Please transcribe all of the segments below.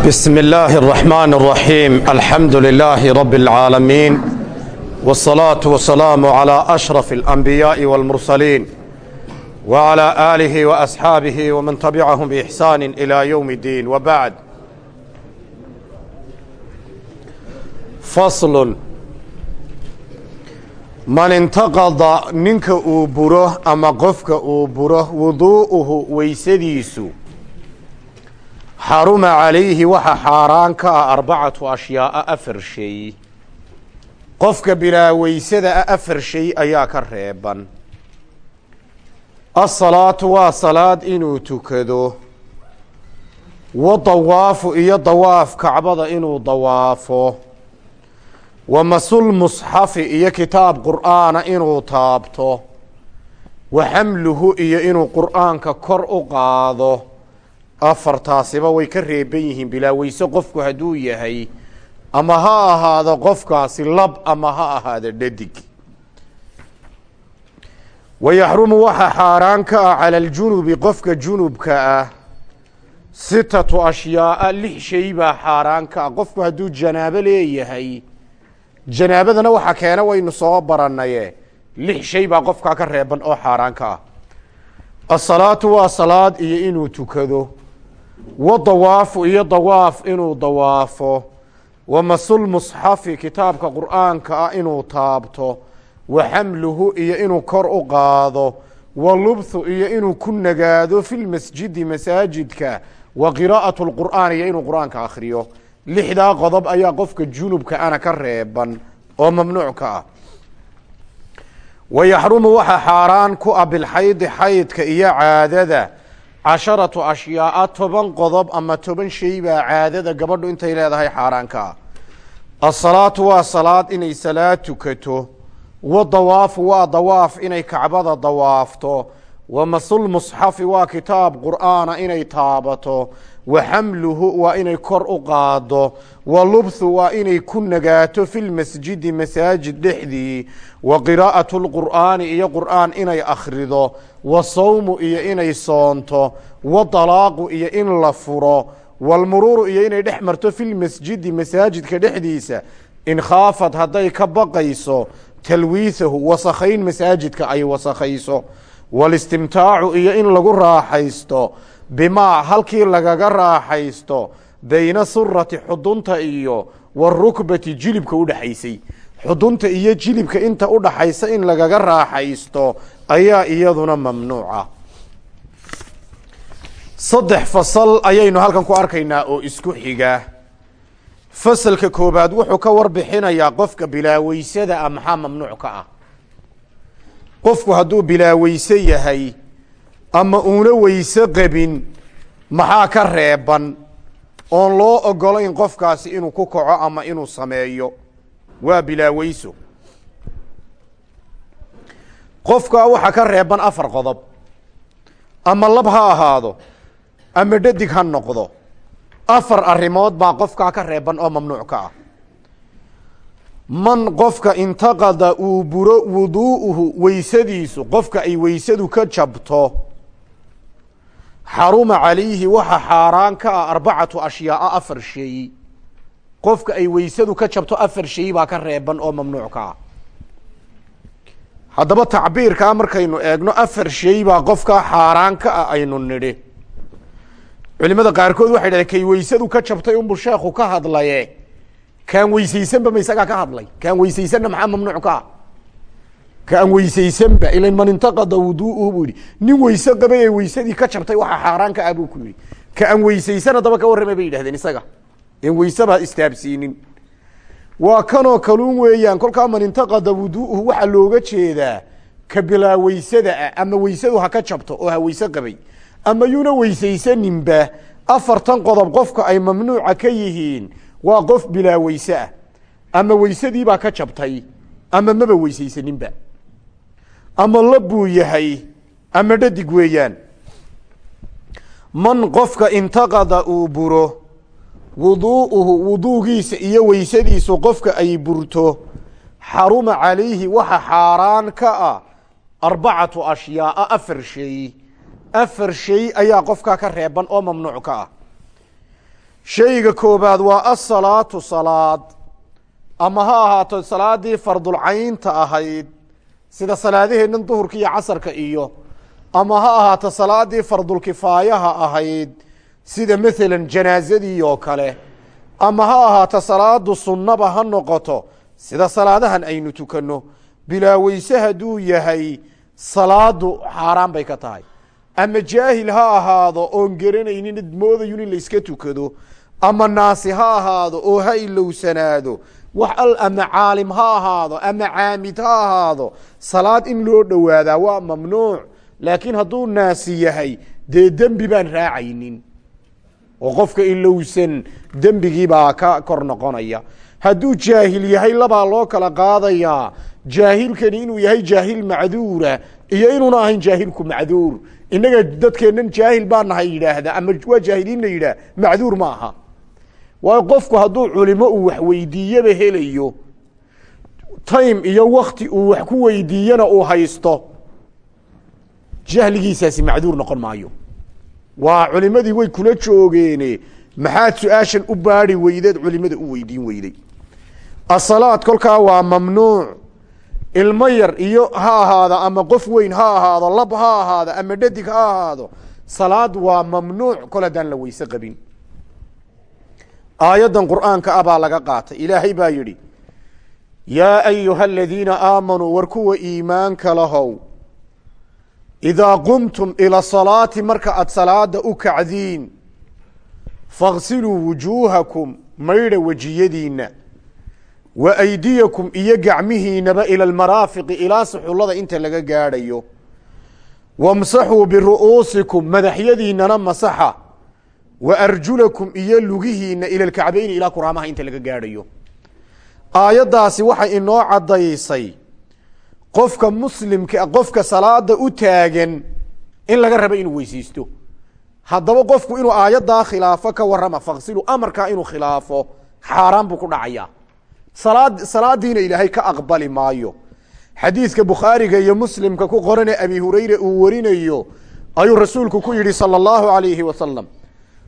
بسم الله الرحمن الرحيم الحمد لله رب العالمين والصلاة والسلام على أشرف الأنبياء والمرسلين وعلى آله وأصحابه ومن تبعهم بإحسان إلى يوم الدين وبعد فصل من انتقض منك أوبره أما قفك أوبره وضوءه ويسديسو xaruma calayhi waxa xaaraan ka ah arbacatu ashyaaa afar shay qofka bilaaweysada ah afar shay ayaa ka reeban asalaatu waa salaad inuu tukado wa dawaafu iyo dawaaf kacbada inuu dawaafo wa masul musxafi iyo kitaab qur'aana inuu taabto wa xamluhu iyo inuu qur'aanka kor u qaado afartaasiba way ka reeban yihiin bilaa weyse qofku hadduu yahay ama ha ahaado qofkaasi lab ama ha ahaado dhadig. Wayaxrumu waxaa xaaraan ka ah cala aljunubi qofka junubka ah sitatu ashyaaa lix shay baa xaaraan ka ah. Qofku hadduu janaabo leeyahay janaabadana waxa keena waynu soo baranaye lix shay baa qofkaa ka reeban oo xaaraan ka ah. Asalaatu waa salaad iyo inuu tukado wa dawaafu iyo dawaaf inuu dawaafo. Wa masul musxafi kitaabka qur'aanka ah inuu taabto. Wa xamluhu iyo inuu kor u qaado. Wa lubthu iyo inuu ku nagaado fi lmasjidi masaajidka. Wa qiraa'atu lqur'aan iyo inuu qur'aanka akhriyo. Lixdaa qodob ayaa qofka junubka ana ka reeban oo mamnuuc ka ah. Wa yaxrumu waxaa xaaraan ku ah bilxaydi xaydka iyo caadada casharatu ashyaaa toban qodob ama toban shay baa caadada gabadhu intay leedahay xaaraanka ah asalaatu waa salaad inay salaad tukato wa dawaafu waa dawaaf inay kacbada dawaafto wa masul musxafi waa kitaab qur'aana inay taabato wa xamluhu waa inay kor u qaado wa lubthu waa inay ku nagaato fi lmasjidi masaajid dhexdii wa qiraa'atu lqur'aani iyo qur'aan inay akhrido wa sawmu iyo inay soonto wa dalaaqu iyo in la furo walmuruuru iyo inay dhex marto fi lmasjidi masaajidka dhexdiisa. In khaafad hadday ka baqayso talwiihahu wasakhayn masaajidka ay wasakhayso walistimtaacu iyo in lagu raaxaysto bimaa halkii lagaga raaxaysto bayna surati xudunta iyo warukbati jilibka udhaxaysay xudunta iyo jilibka inta udhaxaysa in lagaga raaxaysto ayaa iyaduna mamnuuca. Saddex fasal ayaynu halkan ku arkaynaa oo isku xiga. Fasalka koobaad wuxuu ka warbixinayaa qofka bilaaweysada ah maxaa mamnuuc ka ah qofku hadduu bilaaweyse yahay ama uuna weyse qabin maxaa ka reeban? Oon loo ogolayn qofkaasi inuu ku kaco ama inuu sameeyo. Waa bilaaweyso qofkaa waxaa ka reeban afar qodob. Ama lab ha ahaado ama dhadig ha noqdo. Afar arrimood baa qofkaa ka reeban oo mamnuuc ka ah man qofka intaqada uu buro wuduu'uhu weysadiisu qofka ay weysadu ka jabto xaruma calayhi waxa xaaraan ka ah arbacatu ashyaaa afar shay. Qofka ay weysadu ka jabto afar shay baa ka reeban oo mamnuuc ka ah. Haddaba tacbiirkaa markaynu eegno afar shay baa qofkaa xaaraan ka ah aynu nidhi. Culimada qaarkood waxay dhahdeen kay weysadu ka jabtay unbu sheekhu ka hadlaye kaan weysaysanba ma isagaa ka hadlay? Kaan weysaysanna maxaa mamnuuc ka ah? Kaan weysaysanba ilan man intaqada wuduuhu buu yihi nin weyse qabay ee weysadii ka jabtay waxaa xaaraan ah buu ku yihi kaan weysaysan haddaba ka warramay bay yidhahdeen isaga. En weyseba istaabsiinin. Waa kanoo kaluun weeyaan kolkaa man intaqada wuduuhu waxaa looga jeedaa ka bilaa weysada ah ama weysadu ha ka jabto oo ha weyse qabay ama yuuna weysaysaninba afartan qodob qofka ay mamnuuca ka yihiin waa qof bilaa weyse ah. Ama weysadiibaa ka jabtay ama maba weysaysaninba. Ama lab buu yahay ama dhadig weeyaan. Man qofka intaqada uu buro wuduu'uhu wuduugiisa iyo weysadiisu qofka ay burto xaruma calayhi waxa xaaraan ka ah arbacatu ashyaaa afar shay. Afar shay ayaa qofkaa ka reeban oo mamnuuc ka ah shayga koobaad waa asalaatu salaad. Ama ha ahaato salaadii fardulcaynta ahayd sida salaadaheennan duhurka iyo casarka iyo. Ama ha ahaato salaadii fardulkifaayaha ahayd sida maalan janaazadii oo kale. Ama ha ahaato salaadu sunnaba ha noqoto sida salaadahan aynu tukanno. Bilaa weyse hadduu yahay salaadu xaaraan bay ka tahay. Ama jaahil ha ahaado oon garanaynin moodayun in la iska tukado ama naasi ha ahaado oo ha ilowsanaado wax al ama caalim ha ahaado ama caamid ha ahaado salaad in loo dhowaadaa waa mamnuuc. Laakiin hadduu naasi yahay dee dembi baan raacaynin. Oo qofka ilowsan dembigiibaa ka kor noqonaya. Hadduu jaahil yahay labaa loo kala qaadayaa. Jaahilkani inuu yahay jaahil macduura iyo inuuna ahayn jaahilku macduur. Innaga dadkeennan jaahil baa nahay yidhaahda ama waa jaahiliin la yidhaah macduur ma aha waayo qofku hadduu culimo uu wax weydiiyaba helayo time iyo wakti uu wax ku weydiiyana uu haysto jahligiisaasi macduur noqon maayo. Waa culimadii way kula joogeene maxaad su'aashan u baari weydeed culimada u weydiin weyday. Asalaad kolkaa waa mamnuuc. Ilmo yar iyo ha ahaado ama qof weyn ha ahaado lab ha ahaado ama dhadig ha ahaado salaad waa mamnuuc kol haddaan la weyse qabin aayaddan qur'aanka ah baa laga qaatay. Ilaahay baa yidhi yaa ayuha aladiina aamanuu war kuwa iimaanka lahow idaa qumtum ila salaati marka aad salaada u kacdiin faghsiluu wujuuhakum maydha wejiyadiinna wa aydiyakum iyo gacmihiinaba ila almaraafiqi ilaa suxullada inta laga gaadhayo wamsaxuu biru'uusikum madaxyadiinnana masaxa wa arjulakum iyo lugihiinna ila alkacbayni ilaa kuraamaha inta laga gaadhayo. Aayaddaasi waxay inoo caddaysay qofka muslimka qofka salaada u taagan in laga rabo inuu weysaysto. Haddaba qofku inuu aayaddaa khilaafo ka warrama faksilu amarkaa inuu khilaafo xaaraan buu ku dhacayaa. Salaad salaadiina ilaahay ka aqbali maayo. Xadiidka bukhaariga iyo muslimka ku qorane abi hurayre uu warinayo ayuu rasuulku ku yidhi sala allahu alayhi wasalam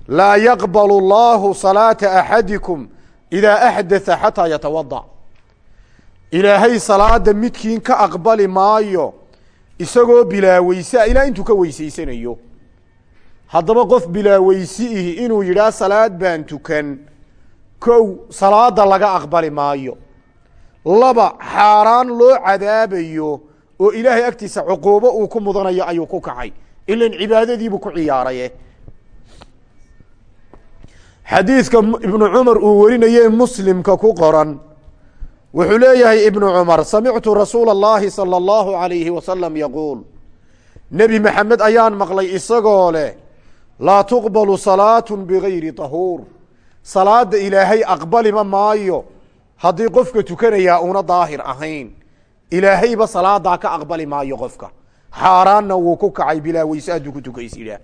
laa yaqbalu allahu salaata axadikum idaa axdatha xataa yatawada ilaahay salaada midkiin ka aqbali maayo isagoo bilaa weyse ilaa intuu ka weysaysanayo haddaba qof bilaa weyse ihi inuu yidhaah salaad baan tukan kow salaada laga aqbali maayo laba xaaraan loo cadaabayo oo ilaahay agtiisa cuquubo uu ku mudanayo ayuu ku kacay ilan cibaadadiibuu ku ciyaaraye xadiidka ibnu cumar uu warinaye muslimka ku qoran wuxuu leeyahay ibnu cumar samictu rasuula اllahi salى اllahu alayhi wasalam yaquul nebi maxamed ayaan maqlay isagoo leh laa tuqbalu salaatu bigayri tahuur salaada ilaahay aqbalima maayo haddii qofka tukanayaa una daahir ahayn ilaahayba salaadaa ka aqbali maayo qofka xaaraanna wuu ku kacay bilaa weyse hadduu ku tukaysidhaa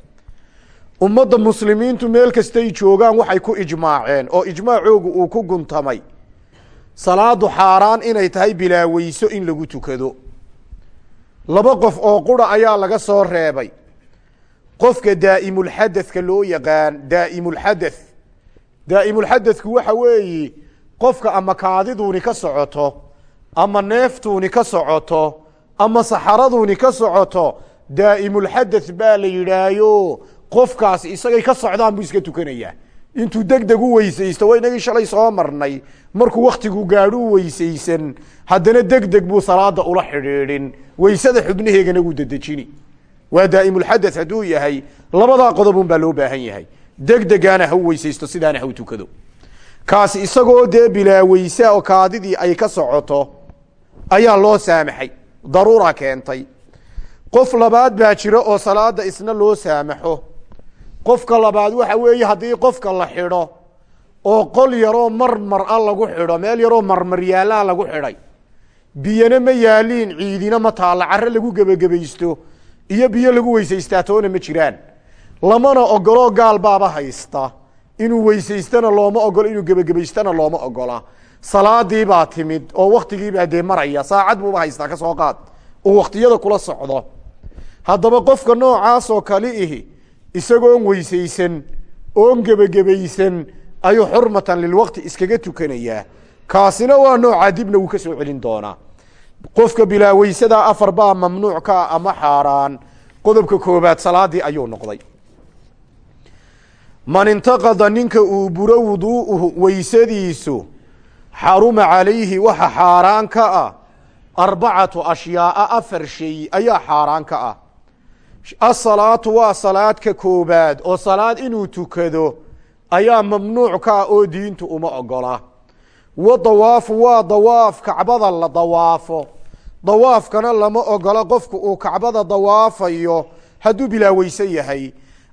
ummadda muslimiintu meel kastay joogaan waxay ku ijmaaceen oo ijmaacoogu uu ku guntamay. Salaadu xaaraan inay tahay bilaa weyso in lagu tukado. Laba qof oo qura ayaa laga soo reebay. Qofka daa'imulxadadka loo yaqaan daa'imulxadath daa'imulxadadku waxa weeyi qofka ama kaadiduuni ka socoto ama neeftuuni ka socoto ama saxaraduuni ka socoto daa'imulxadath baa la yidhaayo qofkaas isagay ka socdaan buu iska tukanayaa. Intuu deg deg u weysaysto waa inagii shalay soo marnay. Markuu waktigu gaadhu weysaysan haddana deg deg buu salaada ula xidhiidhin. Weysada xubnaheegana wuu dedejini. Waa daa'imulxadath hadduu yahay labadaa qodobun baa loo baahan yahay. Deg degaana ha u weysaysto sidaana ha u tukado. Kaasi isagoo dee bilaa weysa oo kaadidii ay ka socoto ayaa loo saamaxay daruura keentay. Qof labaad baa jiro oo salaada isna loo saamaxo qofka labaad waxa weeye haddii qofka la xidho oo qol yaroo marmar a lagu xidho meel yaroo marmar yaallaa lagu xidhay biyana ma yaaliin ciidina ma taalla carre lagu gebagabaysto iyo biyo lagu weysaystaa toona ma jiraan. Lamana ogoloo gaal baaba haysta inuu weysaystana looma ogolo inuu gebagabaystana looma ogola salaadii baa timid oo waktigiibaa dee maraya saacad buuba haystaa ka soo qaad. Uu waktiyada kula socdo. Haddaba qofka noocaasoo kale ihi isagoon weysaysan oon gebagabaysan ayuu xurmatan lilwaqti iskaga tukanayaa. Kaasina waa noocaa dibna wuu ka soo celin doonaa. Qofka bilaaweysada afar baa mamnuuc ka ah ama xaaraan qodobka koobaad salaadii ayuu noqday. Man intaqada ninka uu buro wuduu'uhu weysadiisu xaruma calayhi waxa xaaraan ka ah arbacatu ashyaaa afar shay ayaa xaaraan ka ah asalaatu waa salaadka koobaad. Oo salaad inuu tukado ayaa mamnuuc ka ah oo diintu uma ogola. Wa dawaafu waa dawaaf kacbada la dawaafo. Dawaafkana lama ogola qofku uu kacbada dawaafayo hadduu bilaaweyse yahay.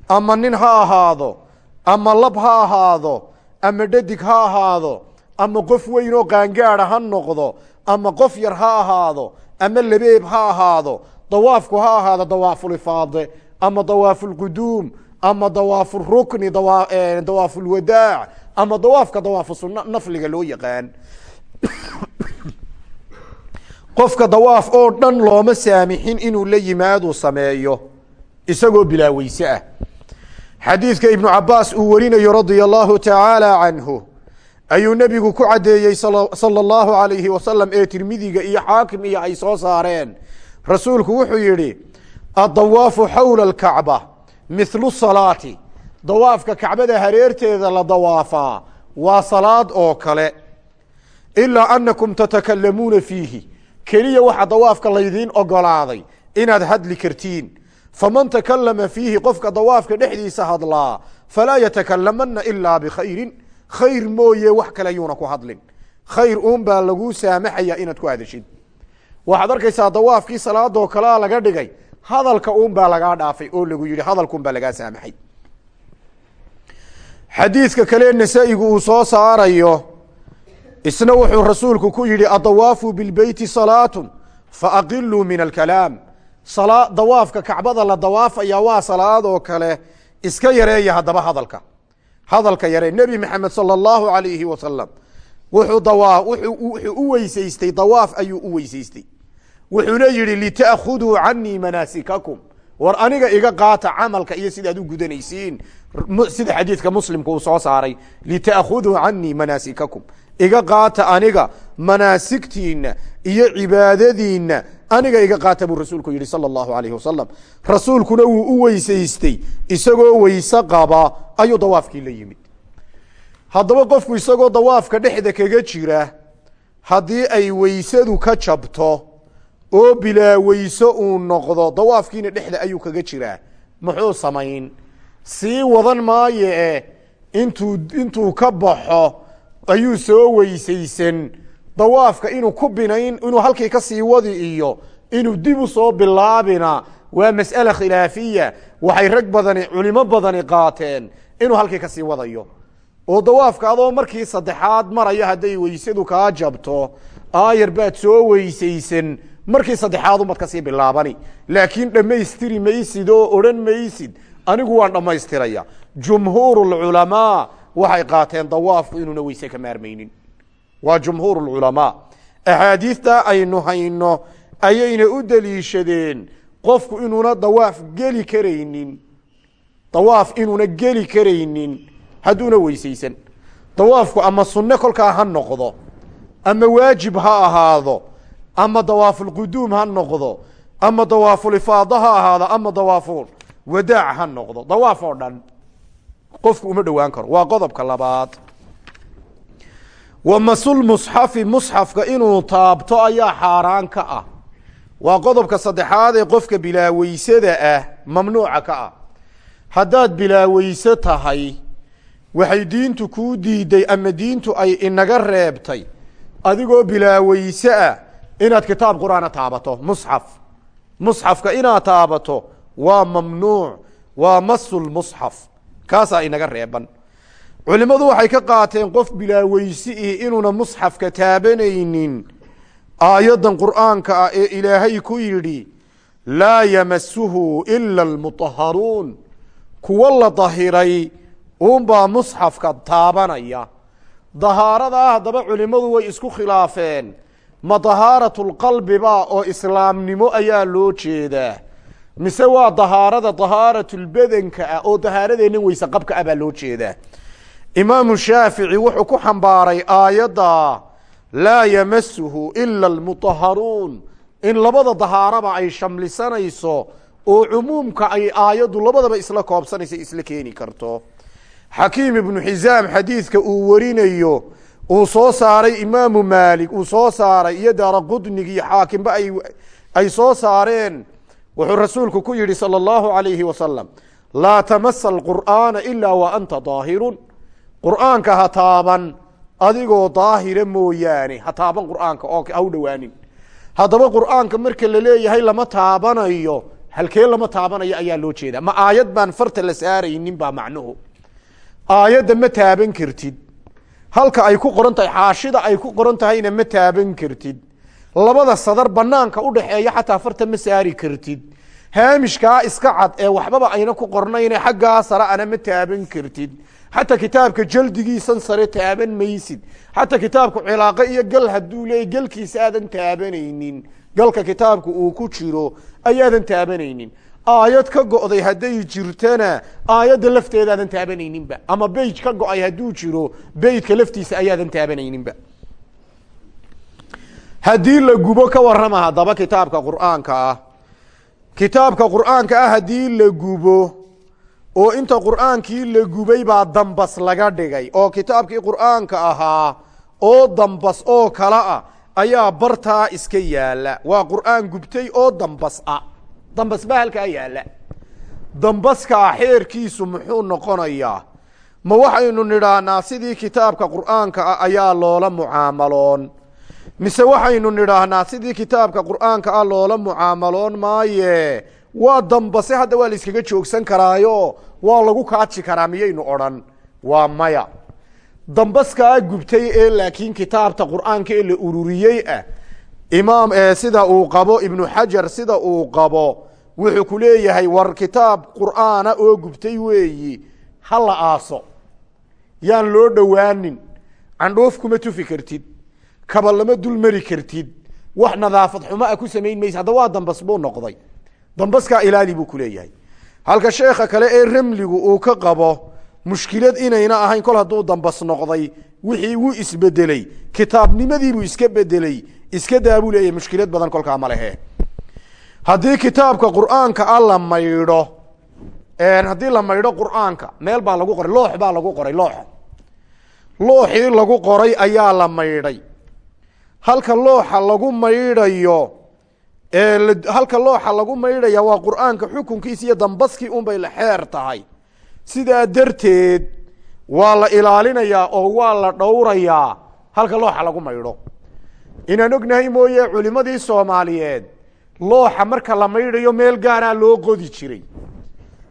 Ama nin ha ahaado ama lab ha ahaado ama dhadig ha ahaado ama qof weyn oo qaangaada ha noqdo ama qof yar ha ahaado ama labeeb ha ahaado dawaafku ha ahaado dawaafulifaade ama dawaafulquduum ama dawaafurukni dawaafulwadaac ama dawaafka dawaafu suna nafliga loo yaqaan. Qofka dawaaf oo dhan looma saamixin inuu la yimaadu sameeyo isagoo bilaaweyse ah. Xadiidka ibnu cabaas uu warinayo radia allahu tacaala canhu ayuu nebigu ku caddeeyey sala allahu alayhi wasalam ee tirmidiga iyo xaakim iyo ay soo saareen rasuulku wuxuu yidhi addawaafu xawla alkacba mithlu salaati. Dawaafka kacbada hareerteeda la dawaafaa waa salaad oo kale. Ilaa annakum tatakalamuuna fiihi. Keliya waxa dawaafka laydiin ogolaaday inaad hadli kartiin. Faman takalama fiihi qofka dawaafka dhexdiisa hadlaa falaa yatakalamana ilaa bikhayrin. Khayr mooye wax kale yuuna ku hadlin. Khayr uun baa laguu saamaxaya inaad ku hadashid waxaad arkaysaa dawaafkii salaadoo kalea laga dhigay. Hadalka uun baa lagaa dhaafay oo lagu yihi hadalkuun baa lagaa saamaxay xadiidka kale nasaa-igu uu soo saarayo isna wuxuu rasuulku ku yihi adawaafu bilbeyti salaatun faaqiluu min alkalaam. Dawaafka kacbada la dawaafaya waa salaad oo kale iska yareeya haddaba hadalka. Hadalka yare nebi maxamed sala allahu alayhi wasalam wuxuu dawa wuxuu u weysaystay dawaaf ayuu u weysaystay wuxuuna yihi lita'khuduu canii manaasikakum. War aniga iga qaata camalka iyo sidaad u gudanaysiin. Sida xadiidka muslimka uu soo saaray lita'khuduu canii manaasikakum. Iga qaata aniga manaasigtiina iyo cibaadadiina aniga iga qaata buu rasuulku yihi sala allahu alayhi wasalam rasuulkuna wuu u weysaystay isagoo weyse qaba ayuu dawaafkii la yimid. Haddaba qofku isagoo dawaafka dhexda kaga jira haddii ay weysadu ka jabto oo bilaa weyso uu noqdo. Dawaafkiina dhexda ayuu kaga jiraa. Muxuu samayn? Sii wadan maayo e intuu intuu ka baxo ayuu soo weysaysan. Dawaafka inuu ku binayn inuu halkii ka sii wadi iyo inuu dib u soo bilaabina waa mas'ale khilaafiya. Waxay rag badani culimo badani qaateen inuu halkii ka sii wadayo. Oo dawaafka adoo markii saddexaad maraya hadday weysadu kaa jabto aayar baad soo weysaysan markii saddexaad umad ka sii bilaabani. Laakiin dhammaystiri maysid oo odhan maysid. Anigu waan dhammaystiraya. Jumhuurulculamaa waxay qaateen dawaafku inuuna weyse ka maarmaynin. Waa jumhuur lculamaa axaadiistaa aynu hayno ayayna u deliishadeen qofku inuuna dawaaf geli karaynin. Dawaaf inuuna geli karaynin. Hadduuna weysaysan. Dawaafku ama sunne kolkaa ha noqdo ama waajib ha ahaado ama dawaafulquduum ha noqdo. Ama dawaafulifaada ha ahaado ama dawaaful wadaac ha noqdo. Dawaaf oo dhan qofku uma dhowaan karo. Waa qodobka labaad. Wa masulmusxafi musxafka inuu taabto ayaa xaaraan ka ah. Waa qodobka saddexaad ee qofka bilaaweysada ah mamnuuca ka ah. Haddaad bilaaweyse tahay waxay diintu kuu diiday ama diintu ay inaga reebtay adigoo bilaaweyse ah inaad kitaab qur'aana taabato musxaf. Musxafka inaad taabato waa mamnuuc waa masulmusxaf kaasaa inaga reeban. Culimmadu waxay ka qaateen qof bilaaweysi ihi inuuna musxafka taabanaynin. Aayaddan qur'aanka ah ee ilaahay ku yidhi laa yamasuhu ila almutaharuun kuwa la dahiray uunbaa musxafka taabanaya. Dahaaradaa haddaba culimmadu way isku khilaafeen ma dahaaratulqalbiba oo islaamnimo ayaa loo jeedaa. Mise waa dahaarada dahaaratulbadanka ah oo dahaaradeennan weyse qabka ah baa loo jeedaa. Imaamu shaafici wuxuu ku xambaaray aayadda laa yamasuhu ila almutaharuun in labada dahaaraba ay shamlisanayso oo cumuumka ay aayaddu labadaba isla koobsanaysa isla keeni karto. Xakiim ibnu xisaam xadiidka uu warinayo uu soo saaray imaamu maalik uu soo saaray iyo daara qudnig iyo xaakimba ay ay soo saareen. Wuxuu rasuulku ku yidhi salى اllahu alayhi wasalam laa tamasa alqur'aana ilaa wa anta daahirun. Qur'aanka ha taaban adigoo daahira mooyaane ha taaban qur'aanka oo ha dhowaanin haddaba qur'aanka marka la leeyahay lama taabanayo halkee lama taabanayo ayaa loo jeedaa. Ma aayad baan farta la saaraynin baa macnuhu. Aayadda ma taaban kartid halka ay ku qoran tahay xaashida ay ku qoran tahayna ma taaban kartid. Labada sadar banaanka udhaxeeya xataa farta ma saari kartid. Haamishkaa iska cad ee waxbaba ayna ku qornayne xaggaa sare ana ma taaban kartid. Xataa kitaabka jaldigiisan sare taaban maysid. Xataa kitaabku cilaaqo iyo gal haduu leeyay galkiisa aadan taabanaynin. Galka kitaabka uu ku jiro ayaadan taabanaynin aayad ka go'day hadday jirtana aayadda lafteedaadan taabanayninba. Ama beyj ka go'ay hadduu jiro beydka laftiisa ayaadan taabanayninba. Haddii la gubo ka warrama haddaba kitaabka qur'aanka ah. Kitaabka qur'aanka ah haddii la gubo oo inta qur'aankii la gubay baa dambas laga dhigay. Oo kitaabkii qur'aanka ahaa oo dambas oo kale ah ayaa bartaa iska yaalla waa qur'aan gubtay oo dambas ah dambas baa halkaa yaalla dambaskaa xeerkiisu muxuu noqonayaa? Ma waxaynu nidhaahnaa sidii kitaabka qur'aanka ah ayaa loola mucaamaloon. Mise waxaynu nidhaahnaa sidii kitaabka qur'aanka ah loola mucaamaloon maaye? Waa dambase hadda waa la iskaga joogsan karaayo waa lagu kaaji karaa miyaynu odhan? Waa maya. Dambaskaa gubtay ee laakiin kitaabta qur'aanka ee la ururiyey ah imaam sida uu qabo ibnu xajar sida uu qabo wuxuu ku leeyahay war kitaab qur'aana oo gubtay weeyi ha la aaso. Yaan loo dhowaanin. Candhoof kuma tufi kartid. Kaba lama dul mari kartid. Wax nadaafad xumo a ku samayn maysa. Hadda waa dambas buu noqday. Dambaskaa ilaali buu ku leeyahay. Halka sheekha kale ee ramligu uu ka qabo mushkilad inayna ahayn kol hadduu dambas noqday wixii wuu isbedeley kitaabnimadiibuu iska bedeley iska daa mushkilad badan kolkaa ma lehe. Haddii kitaabka qur'aanka a la maydho haddii la maydho qur'aanka meel baa lagu qoray loox baa lagu qoray loox. Looxii lagu qoray ayaa la maydhay halka looxa lagu maydhayo halka looxa lagu maydhaya waa qur'aanka xukunkiisa iyo dambaskii unbay la xeer tahay. Sidaa darteed waa la ilaalinayaa oo waa la dhowrayaa halka looxa lagu maydho inaan ognahay mooye culimadii soomaaliyeed looxa marka la maydhayo meel gaaraa loo qodi jiray.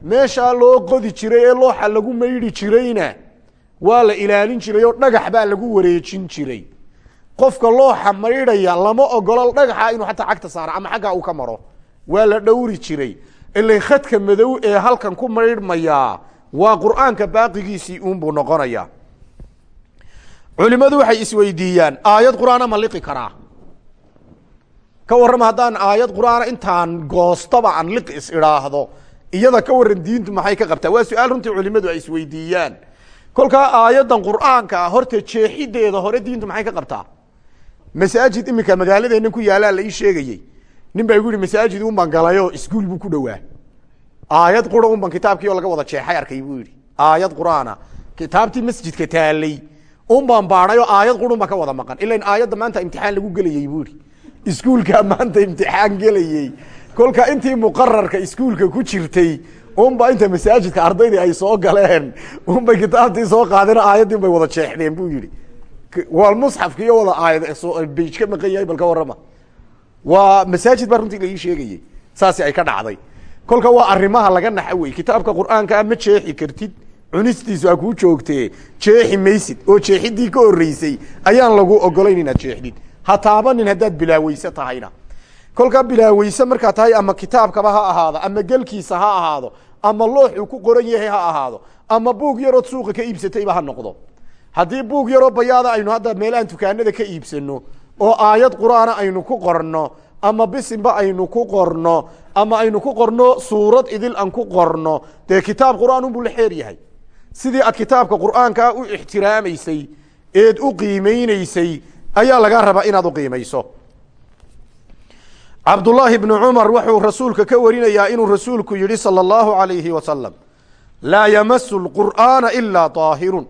Meeshaa loo qodi jiray ee looxa lagu maydhi jirayna waa la ilaalin jiray oo dhagax baa lagu wareejin jiray. Qofka looxa maydhaya lama ogolo dhagaxa inuu xataa cagta saaro ama xaggaa uu ka maro. Waa la dhowri jiray. Ilan khadka madow ee halkan ku maydhmayaa waa qur'aanka baaqigiisii uunbuu noqonaya culimadu waxay isweydiiyaan aayad qur'aana ma liqi karaa. Ka warrama haddaan aayad qur'aana intaan goostaba aan liqi is idhaahdo iyada ka warran diintu maxay ka qabtaa? Waa su'aal runtii culimadu ay isweydiiyaan. Kolkaa aayaddan qur'aanka ah horta jeexideeda hore diintu maxay ka qabtaa? Masaajid iminka magaaladeena ku yaalaa la ii sheegayey. Nin baa igu yihi masaajid un baan galayo iskuol buu ku dhowaa. Aayad qura un kitaabkii oo laga wada jeexay arkay buu yihi aayad qur'aana kitaabtii masjidka taalay un baan baadhay oo aayad qurun ka wada maqan. Ilan aayadda maanta imtixaan lagu gelayey buu iskuulkaa maanta imtixaan gelayey kolka intii muqararka iskuulka ku jirtay unba inta masaajidka ardaydii ay soo galeen. Unbay kitaabtii soo qaadeen aayaddii bay wada jeexdeen buu yihi waa musxafka iyo wada aayad bej ka maqan yahay bal ka warrama. Waa masaajid baa runtii laii sheegayey saasi ay ka dhacday. Kolka waa arrimaha laga naxa wey kitaabka qur'aanka ah ma jeexi kartid cunistiisu ha kuu joogtee jeexi maysid oo jeexidii ka horreysay ayaan lagu ogolayn inaad jeexdid ha taabanin haddaad bilaaweyse tahayna. Kolkaa bilaaweyse markaa tahay ama kitaabkaba ha ahaado ama gelkiisa ha ahaado ama looxuu ku qoran yahay ha ahaado ama buug yarood suuqa ka iibsatayba ha noqdo. Haddii buug yaroo bayaada aynu hadda meelahaan dukaanada ka iibsano oo aayad qur'aana aynu ku qorno ama bisinba aynu ku qorno ama aynu ku qorno suurad idil aan ku qorno dee kitaab qur'aan unbuu la xeer yahay sidii aad kitaabka qur'aankaa u ixtiraamaysay eed u qiimeynaysay ayaa lagaa rabaa inaad u qiimayso. Cabdullaahi bnu cumar wuxuu rasuulka ka warinayaa inuu rasuulku yihi salى اllahu alayhi wasalam laa yamasu lqur'aana ilaa daahirun.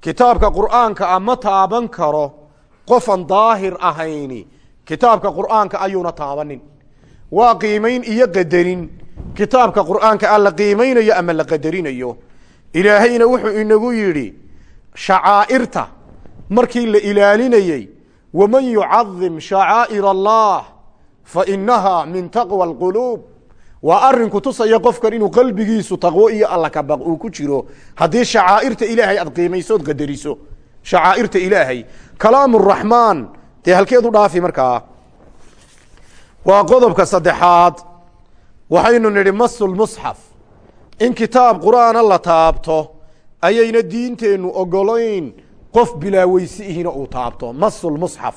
Kitaabka qur'aanka a ma taaban karo qofan daahir ahayni kitaabka qur'aanka ayuuna taabanin. Waa qiimayn iyo qadarin. Kitaabka qur'aanka a la qiimaynayo ama la qadarinayo ilaahayna wuxuu inagu yidhi shacaa'irta markii la ilaalinayey waman yucadim shacaa'ir allah fainaha min taqwa alquluub. Waa arinku tusaya qofkan inuu qalbigiisu taqwo iyo alla kabaq uu ku jiro. Haddii shacaa'irta ilaahay aad qiimaysood qadariso shacaa'irta ilaahay kalaam raxmaan dee halkeedu dhaafi markaa. Waa qodobka saddexaad waxaynu nidhi masulmusxaf in kitaab qur'aana la taabto ayayna diinteennu ogolayn qof bilaaweysi ihina uu taabto. Masulmusxaf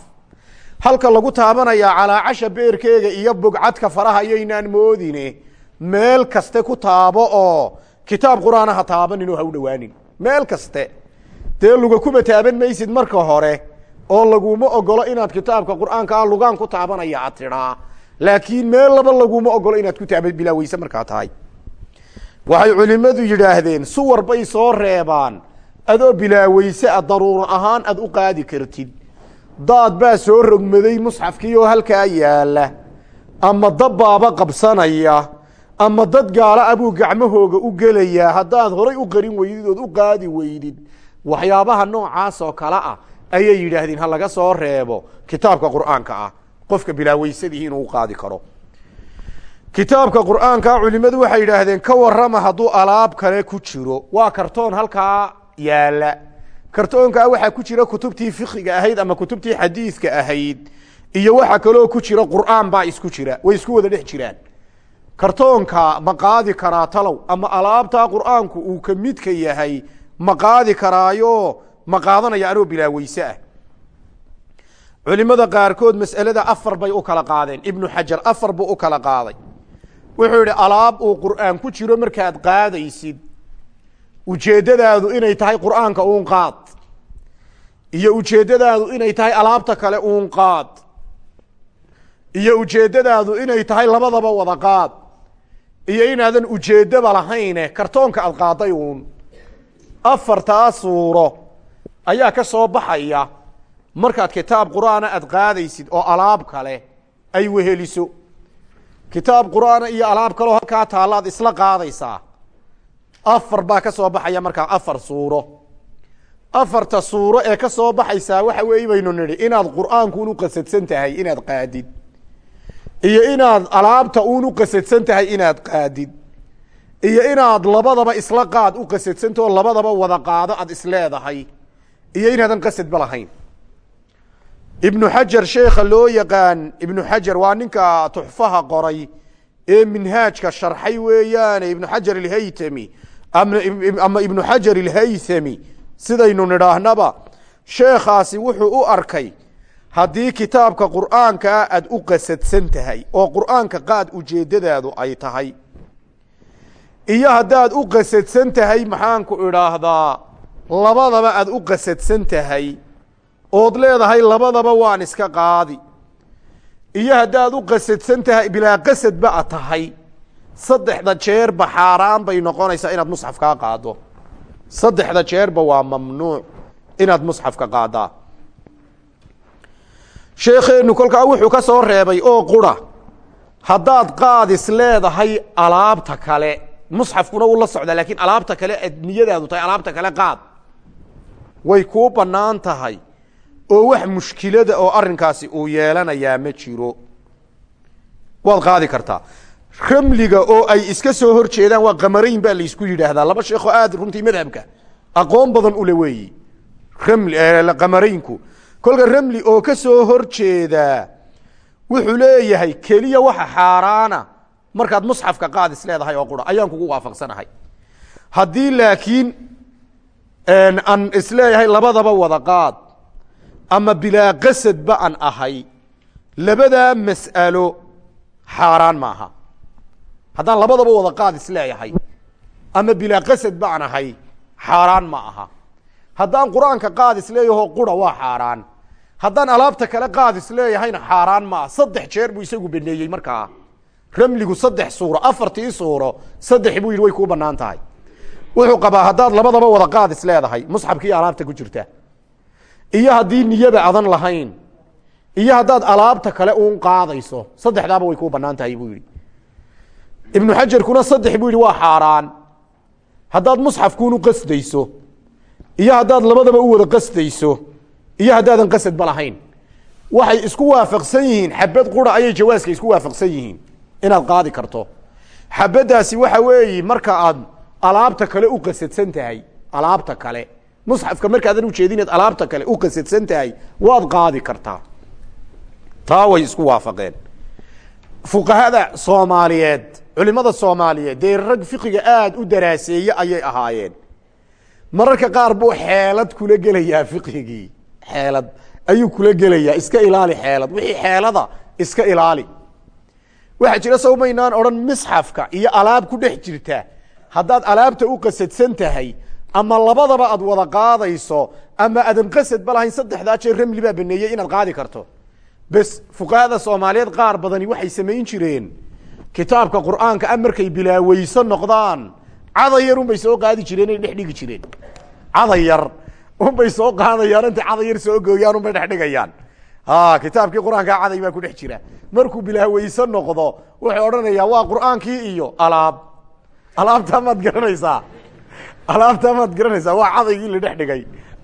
halka lagu taabanayaa calaacasha beerkeega iyo bogcadka faraha ayaynaan moodine meel kaste ku taabo oo kitaab qur'aana ha taabanin oo ha u dhowaanin meel kaste. Dee luga kuba taaban maysid marka hore oo laguma ogolo inaad kitaabka qur'aanka a lugaan ku taabanaya ad laakiin meel laba laguma ogolo inaad ku taaba bilaaweyse markaa tahay waxay culimmadu yidhaahdeen suwar bay soo reebaan adoo bilaaweyse a daruuro ahaan aad u qaadi kartid. Daad baa soo rogmaday musxafkii oo halkaa yaalla ama dabbaaba qabsanaya ama dad gaala abuu gacmahooga u gelayaa haddaad horay u qarin weydid ood u qaadi weydid. Waxyaabaha noocaas oo kale ah ayay yidhaahdeen ha laga soo reebo kitaabka qur'aanka ah qofka bilaaweysadii inuu qaadi karo kitaabka qur'aanka culimadu waxay yidhaahdeen ka warama hadduu alaab kale ku jiro. Waa kartoon halkaa yaalla kartoonkaa waxaa ku jira kutubtii fikiga ahayd ama kutubtii xadiidka ahayd iyo waxaa kaloo ku jira qur'aan baa isku jira way isku wada dhex jiraan. Kartoonka ma qaadi karaa talow ama alaabtaa qur'aanku uu ka midka yahay ma qaadi karaayo ma qaadanaya anoo bilaaweyse ah. Culimada qaarkood mas'alada afar bay u kala qaadeen. Ibnu xajar afar buu u kala qaaday wuxuu yidhi alaab uu qur'aan ku jiro markaad qaadaysid ujeeddadaadu inay tahay qur'aanka uun qaad iyo ujeeddadaadu inay tahay alaabta kale uun qaad iyo ujeeddadaadu inay tahay labadaba wada qaad iyo inaadan ujeeddaba lahayne kartoonka aad qaaday uun. Afartaa suuro ayaa ka soo baxaya markaad kitaab qur'aana aad qaadaysid oo alaab kale ay weheliso kitaab qur'aana iyo alaab kaleo halkaa taalla ad isla qaadaysaa afar baa ka soo baxaya markaa afar suuro. Afarta suuro ee ka soo baxaysaa waxa weeye baynu nidhi inaad qur'aanku unu qasadsan tahay inaad qaadid. Iyo inaad alaabta uun qasadsan tahay inaad qaadid. Iyo inaad labadaba isla qaad u qasadsantao labadaba wada qaado aad isleedahay iyo inaadan qasadba lahayn ibnu xajar sheekha loo yaqaan ibnu xajar waa ninka tuxfaha qoray ee minhaajka sharxay weeyaane ibnu xajar alhaytami ama ibnu xajar alhaythami sidaynu nidhaahnaba sheekhaasi wuxuu u arkay haddii kitaabka qur'aankaa aad u qasadsan tahay oo qur'aanka qaad ujeeddadaadu ay tahay iyo haddaad u qasadsan tahay maxaanku idhaahdaa labadaba aad u qasadsan tahay ood leedahay labadaba waan iska qaadi. Iyo haddaad u qasadsan tahay bilaa qasadba a tahay. Saddexda jeerba xaaraan bay noqonaysaa inaad musxaf kaa qaado. Saddexda jeerba waa mamnuuc inaad musxafka qaadaa. Sheekheenu kolkaa wuxuu ka soo reebay oo qura haddaad qaadis leedahay alaabta kale musxafkuna uu la socdaa laakiin alaabta kale ad niyadaadu tahay alaabta kale qaad. Way kuu bannaan tahay oo wax mushkilada oo arrinkaasi uu yeelanayaa ma jiro. Waad qaadi kartaa. Ramliga oo ay iska soo hor jeedaan waa qamarayn baa laysku yidhaahdaa. Laba sheekoo aad runtii madhabka. Aqoon badan ule weeyi. Ramli qamaraynku. Kolka ramli oo ka soo hor jeedaa wuxuu leeyahay keliya waxa xaaraana. Markaad musxafka qaadis leedahay oo qura ayaan kugu waafaqsanahay. Haddii laakiin aan is leeyahay labadaba wada qaad ama bilaa qasadba aan ahay labadaa mas'alo xaaraan maaha haddaan labadaba wada qaad is leeyahay ama bilaa qasadba aan ahay xaaraan ma aha. Haddaan qur'aanka qaadis leeyaho qura waa xaaraan. Haddaan alaabta kale qaadis leeyahayna xaaraan ma aha. Saddex jeer buu isagu baneeyey markaa. Ramligu saddex suuro afartii suuro saddex buu yidhi way kuu bannaan tahay. Wuxuu qabaa haddaad labadaba wada qaadis leedahay musxabkii alaabta ku jirta iyo haddii niyaba adan lahayn iyo haddaad alaabta kale uun qaadayso saddexdaaba way kuu bannaan tahay buu yidhi. Ibnu xajarkuna saddex buu yidhi waa xaaraan. Haddaad musxafkuun u qasdayso iyo haddaad labadaba u wada qasdayso iyo haddaadan qasadba lahayn. Waxay isku waafaqsan yihiin xabad qura ayay jawaaska isku waafaqsan yihiin inaad qaadi karto. Xabaddaasi waxa weeyi marka aad alaabta kale u qasadsan tahay alaabta kale musxafka markaadan ujeedin alaabta kale u qasadsan tahay waad qaadi kartaa. Taa way isku waafaqeen. Fuqahada soomaaliyeed culimada soomaaliyeed dee rag fiqiga aada u daraaseeye ayay ahaayeen. Mararka qaar buu xeelad kula gelayaa fiqigii. Xeelad ayuu kula gelayaa iska ilaali xeelad. Wixii xeelada iska ilaali. Waxaa jira sawmaynaan odhan misxafka iyo alaab ku dhex jirta. Haddaad alaabta u qasadsan tahay ama labadaba aad wada qaadayso ama adan qasadba lahayn saddexdaa jeer ramli baa baneeyey inaad qaadi karto. Bes fuqahada soomaaliyeed qaar badani waxay samayn jireen. Kitaabka qur'aanka a markay bilaaweyso noqdaan cadayar unbay soo qaadi jireen ay dhex dhigi jireen. Cadayar unbay soo qaadayaan intay cadayar soo gooyaan unbay dhex dhigayaan. Kitaabkii qur'aankaa caday baa ku dhex jira. Markuu bilaaweyse noqdo wuxuu odhanayaa waa qur'aankii iyo alaab. Alaabtaa maad garanaysaa alaabtaa maad garanaysaa waa cadaygii la dhex dhigay.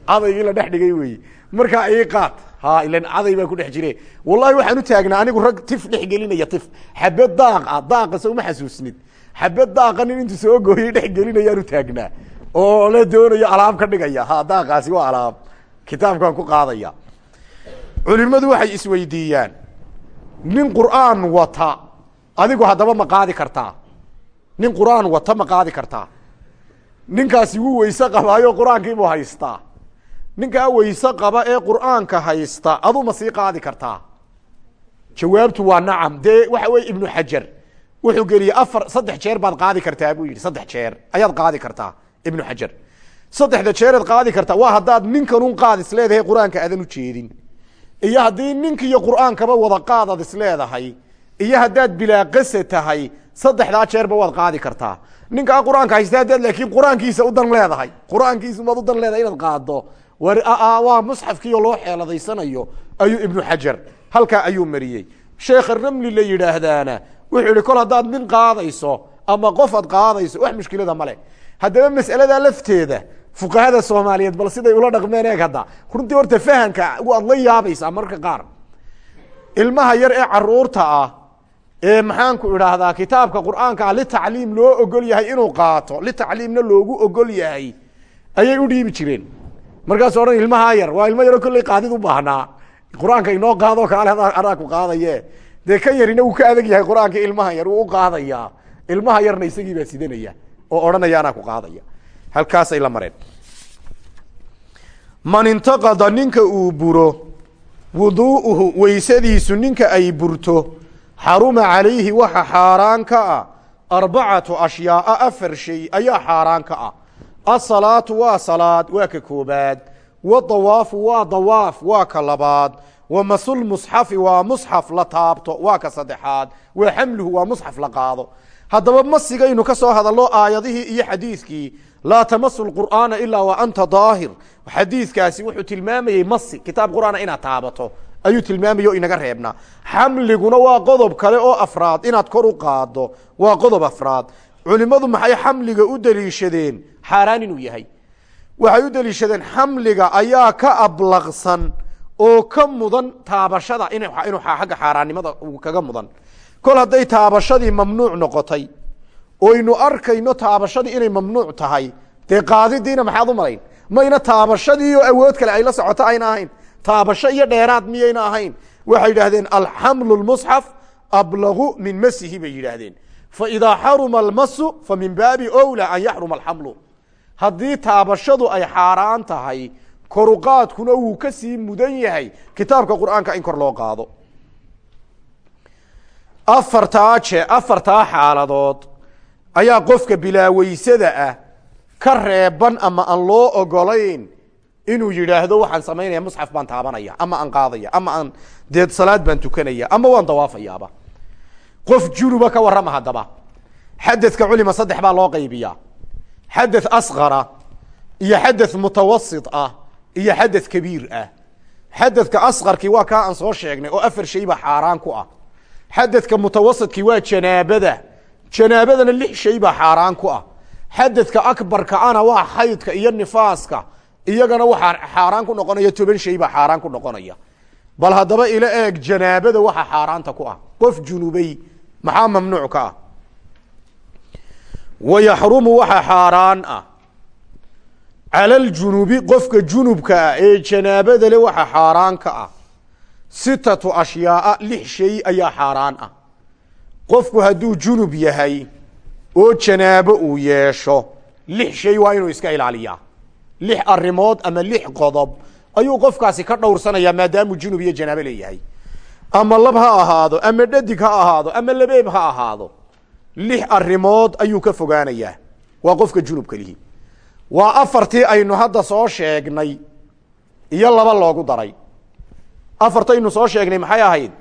Cadaygii la dhex dhigay wey markaa ii qaad. Ha ilan caday baa ku dhex jire. Wallahi waxaan u taagnaa anigu rag tif dhex gelinaya tif. Xabad daaqa daaqa soo ma xasuusnid xabad daaqa nin intuu soo gooyey dhex gelinayaan u taagnaa. Oo la doonayo alaab ka dhigaya. Ha daaqaasi waa alaab. Kitaabkaan ku qaadaya. Culimadu waxay isweydiiyaan. Nin qur'aan wata. Adigu haddaba ma qaadi kartaa. Nin qur'aan wata ma qaadi kartaa ninkaasi wuu weyse qabaayo qur'aankiibuu haystaa ninkaa weyse qaba ee qur'aanka haysta adu ma sii qaadi kartaa. Jawaabtu waa nacam. Dee waxa weye ibnu xajar wuxuu geliyey afar saddex jeer baad qaadi kartaa buu yidhi saddex jeer. Ayaad qaadi kartaa ibnu xajar. Saddexda jeereed qaadi kartaa. Waa haddaad ninkanun qaad is qur'aanka aadan ujeedin iyo haddii ninkiiyo qur'aankaba wada qaadad is leedahay iyo haddaad bilaa qasa tahay saddexdaa jeerba waad qaadi kartaa ninkaa qur'aanka haysta haddaad laakiin qur'aankiisa udan leedahay. Qur'aankiisumaad udan leedahay inaad qaado waa musxafkiio loo xeeladaysanayo ayuu ibnu xajar halkaa ayuu mariyey. Sheekha ramli la yidhaahdaana wuxuu yihi kol haddaad min qaadayso ama qof ad qaadayso wax mushkilada male haddaba mas'aladaa lafteeda fuqahada soomaaliyeed bal siday ula dhaqmeen eeg hadda. Runtii horta fahamka waad la yaabaysaa marka qaar. Ilmaha yar ee carruurta ah maxaanku idhaahdaa kitaabka qur'aanka ah litacliim loo ogol yahay inuu qaato. Litacliimna loogu ogol yahay. Ayay u dhiibi jireen. Markaasuu odhan ilmahaa yar waa ilmo yaroo kolley qaadid u baahnaa. Qur'aanka inoo qaadoo kaale adaa ku qaadaye. Dee kan yarina wuu ka adag yahay qur'aanka ilmaha yar wuu u qaadayaa ilmaha yarna isagii baa sidanaya oo odhanaya anaa ku qaadaya. Halkaasay la mareen. Man intaqada ninka uu buro wuduu'uhu weysadiisu ninka ay burto xaruma calayhi waxa xaaraan ka ah arbacatu ashyaaa afar shay ayaa xaaraan ka ah asalaatu waa salaad waa ka koobaad wadawaafu waa dawaaf waa ka labaad wa masulmusxafi waa musxaf la taabto waa ka saddexaad wa xamluhu waa musxaf la qaado haddaba masigaynu ka soo hadallo aayadihii iyo xadiidkii laa tamasu lqur'aana ilaa wa anta daahir xadiidkaasi wuxuu tilmaamayey masi kitaab qur'aana inaad taabato ayuu tilmaamaya o inaga reebnaa xamliguna waa qodob kale oo afraad. Inaad kor u qaado waa qodob afraad. Culimmadu maxay xamliga u deliishadeen? Xaaraan inuu yahay. Waxay u deliishadeen xamliga ayaa ka ablaqsan oo ka mudan taabashada inuu xagga xaaraannimada kaga mudan. Kol hadday taabashadii mamnuuc noqotay oynu arkayno taabashadii inay mamnuuc tahay dee qaadidiina maxaad u malayn? Mayna taabashadiioo awood kale ay la socoto ayna ahayn taabasho iyo dheeraad miyayna ahayn. Waxay yidhaahdeen alxamlu lmusxaf ablagu min masihi bay yidhaahdeen. Faidaa xaruma almasu fa min baabi owla an yaxruma alxamlu. Haddii taabashadu ay xaaraan tahay koruqaadkuna wuu ka sii mudan yahay. Kitaabka qur'aanka in kor loo qaado. Afartaa je afartaa xaaladood ayaa qofka bilaaweysada ah ka reeban ama aan loo ogolayn inuu yidhaahdo waxaan samaynaya musxaf baan taabanaya ama aan qaadaya ama aan dee salaad baan tukanaya ama waan dawaafayaaba. Qof junuba ka warrama haddaba. Xadadka culima saddex baa loo qaybiyaa. Xadath asqara iyo xadath mutawasit ah iyo xadath kabiir ah. Xadadka asqarkii waa kaa aan soo sheegnay oo afar shay xaaraan ku ah. Xadadka mutawasidkii waa janaabada. Janaabadana lix shay xaaraan ku ah. Xadadka akbarka ana waa xaydka iyo nifaaska iyagana waxaa xaaraan ku noqonaya toban shay baa xaaraan ku noqonaya. Bal haddaba ila eeg janaabada waxa xaaraanta ku ah. Qof junubay maxaa mamnuuc ka ah? Wa yaxrumu waxa xaaraan ah. Cala aljunubi qofka junubka ah ee janaabada le waxa xaaraan ka ah. Sitatu ashyaaa lix shay ayaa xaaraan ah. Qofku hadduu junub yahay oo janaabo uu yeesho lix shay waa inuu iska ilaaliyaa lix arrimood ama lix qodob ayuu qofkaasi ka dhowrsanayaa maadaamuu junub iyo janaabo leeyahay. Ama lab ha ahaado ama dhadig ha ahaado ama labeeb ha ahaado lix arrimood ayuu ka fogaanayaa. Waa qofka junubka lihi. Waa afartii aynu hadda soo sheegnay iyo laba loogu daray. Afartaynu soo sheegnay maxay ahayd?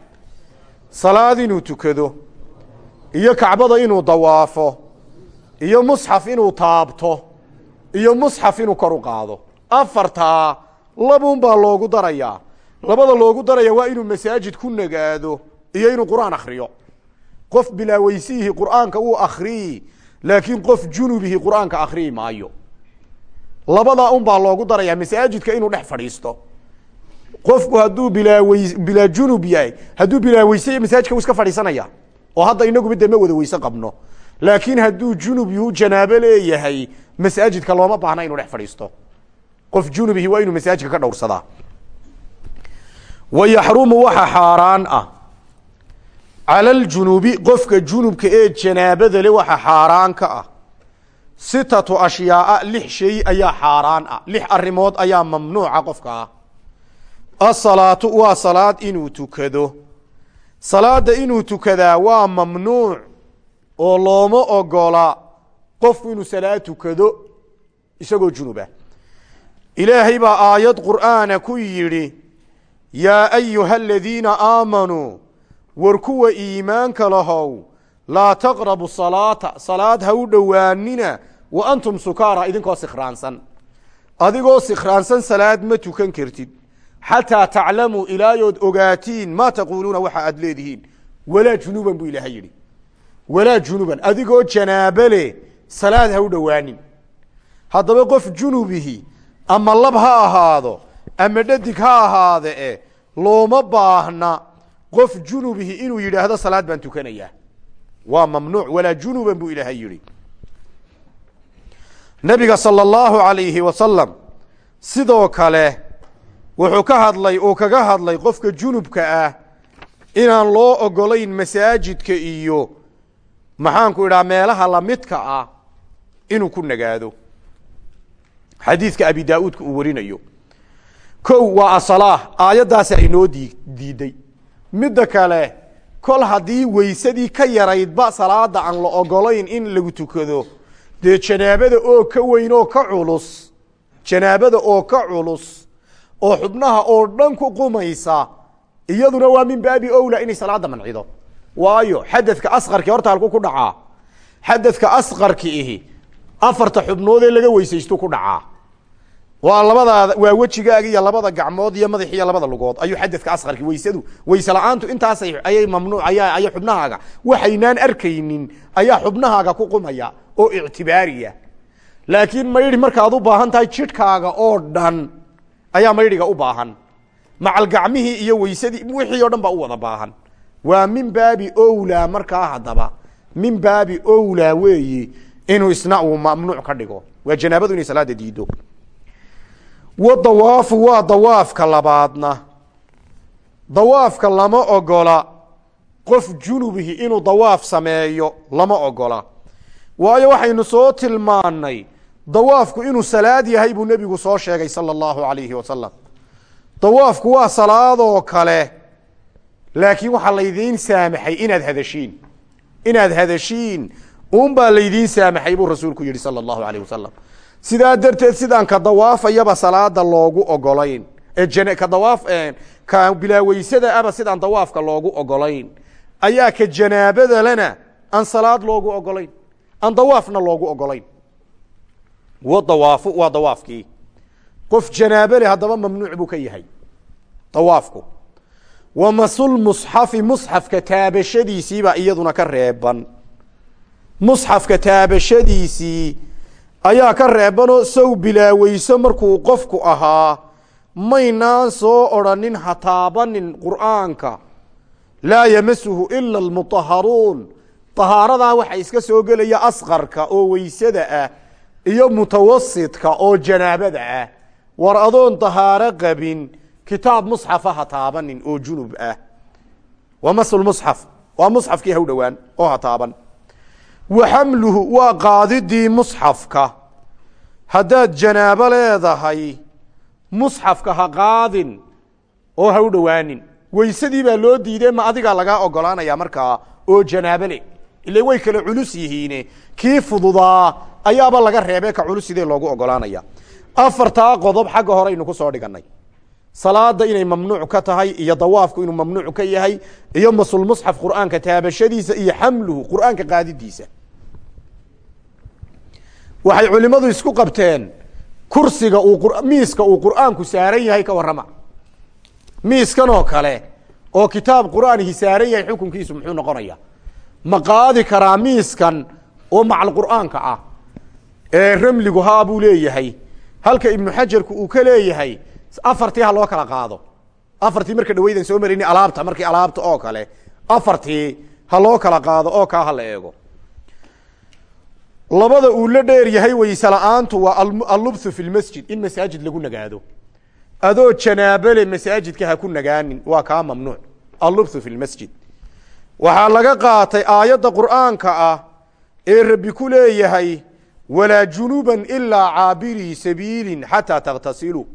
Salaad inuu tukado iyo kacbada inuu dawaafo iyo musxaf inuu taabto iyo musxaf inuu kor u qaado. Afartaa labuun baa loogu darayaa. Labada loogu daraya waa inuu masaajid ku nagaado iyo inuu qur'aan akriyo qof bilaaweysiihi qur'aanka uu akriyi laakiin qof junubihi qur'aanka akriyi maayo. Labadaa un baa loogu darayaa masaajidka inuu dhex fadhiisto. Qofku hadduu bilaawy bilaa junub yahay hadduu bilaaweyse masaajidka uu iska fadhiisanaya oo hadda inaguba de ma wada weyse qabno. Laakiin hadduu junub yuu janaabo leeyahay masaajidka looma baahna inuu dhex fadhiisto. Qof junubihi waa inuu masaajidka ka dhowrsadaa. Wa yaxrumu waxa xaaraan ah. Cala aljunubi qofka junubka ee janaabada le waxa xaaraan ka ah. Sitatu ashyaaa lix shay ayaa xaaraan ah. Lix arrimood ayaa mamnuuca qofka ah. Asalaatu waa salaad inuu tukado. Salaada inuu tukadaa waa mamnuuc oo looma ogola qofku inuu salaad tukado isagoo junuba ilaahay baa aayad qur'aana ku yidhi yaa ayuha aladiina aamanuu war kuwa iimaanka lahow laa taqrabu salaata salaad ha u dhowaanina wa antum sukaara. Idinkoo sikhraansan. Adigoo sikhraansan salaad ma tukan kartid. Xataa taclamuu ilaayood ogaatiin maa taquuluuna waxa aad leedihiin? Walaa junuban buu ilaahay yidhi. Walaa junuban. Adigoo janaabo leh salaad ha u dhowaanin. Haddaba qof junubihi ama lab ha ahaado ama dhadig ha ahaade e looma baahna qof junubihi inuu yidhaahdo salaad baan tukanayaa. Waa mamnuuc walaa junuban buu ilaahay yidhi. Nabiga sala allahu alayhi wasalam sidoo kale wuxuu ka hadlay uu kaga hadlay qofka junubka ah inaan loo ogolayn masaajidka iyo maxaanku idhaha meelaha lamidka ah inuu ku nagaado. Xadiidka abi daa-uudka uu warinayo. Kow waa asalaah aayaddaasi aynoo dii diiday. Midda kale kol haddii weysadii ka yaraydba salaada aan la ogolayn in lagu tukado. Dee janaabada oo ka weyn oo ka culus janaabada oo ka culus oo xubnaha oo dhan ku qumaysa iyaduna waa min baabi owla inay salaada mancido. Waayo xadadka asqarki horta halku ku dhacaa. Xadadka asqarki ihi afarta xubnoodee laga weysaystu ku dhacaa waa labadaada waa wejigaaga iyo labada gacmood iyo madax iyo labada lugood. Ayuu xadadka asqarki weysadu weyse la'aantu intaasay ayay mamnuuc aya aya xubnahaaga. Waxaynaan arkaynin ayaa xubnahaaga ku qumaya oo ictibaariya. Laakiin maydhi markaad u baahan tahay jidhkaaga oo dhan ayaa maydhiga u baahan. Macal gacmihii iyo weysadii wixii o dhan baa u wada baahan. Waa min baabi owlaa markaa haddaba. Min baabi owlaa weeyi inuu isna uu mamnuuc ka dhigo. Waa janaabadu inay salaada diido wa dawaafu waa dawaafka labaadna. Dawaafka lama ogola. Qof junubihi inuu dawaaf sameeyo lama ogola. Waayo waxaynu soo tilmaanay dawaafku inuu salaad yahay buu nebigu soo sheegay sala allahu alayhi wasalam dawaafku waa salaadoo kale laakiin waxaa laydiin saamaxay inaad hadashiin. Inaad hadashiin uunbaa laydiin saamaxay buu rasuulku yihi sala allahu alayh wasalam sidaa darteed sidaan ka dawaafayaba salaada loogu ogolayn. Ee ka dawaaf ka bilaaweysada aba sidaan dawaafka loogu ogolayn. Ayaa ka janaabadalena aan salaad loogu ogolayn. Aan dawaafna loogu ogolayn. Wa dawaafu waa dawaafkii. Qof janaabo haddaba mamnuuc buu ka yahay. Dawaafku. Wa masulmusxafi musxafka taabashadiisiibaa iyaduna ka reeban musxafka taabashadiisii ayaa ka reebanoo sow bilaaweyso markuu qofku ahaa maynaan soo odrhanin ha taabanin qur'aanka. Laa yamasuhu ila almutaharuun tahaaradaa waxaa iska soo gelaya asqarka oo weysada ah iyo mutawasidka oo janaabada ah. War adoon tahaaro qabin kitaab musxafa ha taabanin oo junub ah. Waa maslmusxaf waa musxafkii haw dhowaan oo ha taaban wa xamluhu waa qaadidii musxafka haddaad janaabo leedahay musxafka ha qaadin oo ha u dhowaanin weysadii baa loo diiday ma adigaa lagaa ogolaanaya markaa oo janaabo le ile way kala culus yihiine kii fududaa ayaaba laga reebe ka culus sidee loogu ogolaanaya afartaa qodob xagga hore aynu ku soo dhiganay salaada inay mamnuuc ka tahay iyo dawaafku inuu mamnuuc ka yahay iyo masulmusxaf qur'aanka taabashadiisa iyo xamluhu qur'aanka qaadidiisa waxay culimadu isku qabteen kursiga uu miiska uu qur'aanku saaran yahay ka warrama. Miiskan oo kale oo kitaab qur'aanihi saaran yahay xukunkiisu muxuu noqonaya. Ma qaadi karaa miiskan oo macal qur'aanka ah ee ramligu haa buu leeyahay. Halka ibnu xajarku uu ka leeyahay afartii ha loo kala qaado. Afartii marka dhaweydan soo marayni alaabta markii alaabta oo kale afartii ha loo kala qaado oo kaa ha la eego labada uu la dheer yahay wayse la'aantu waa allubthu fi lmasjid in masaajid lagu nagaado. Adoo janaabole masaajidka ha ku nagaanin waa kaa mamnuuc. Allubthu fi lmasjid waxaa laga qaatay aayadda qur'aanka ah ee rabbi ku leeyahay walaa junuban ilaa caabirii sabiilin xataa takhtasiluu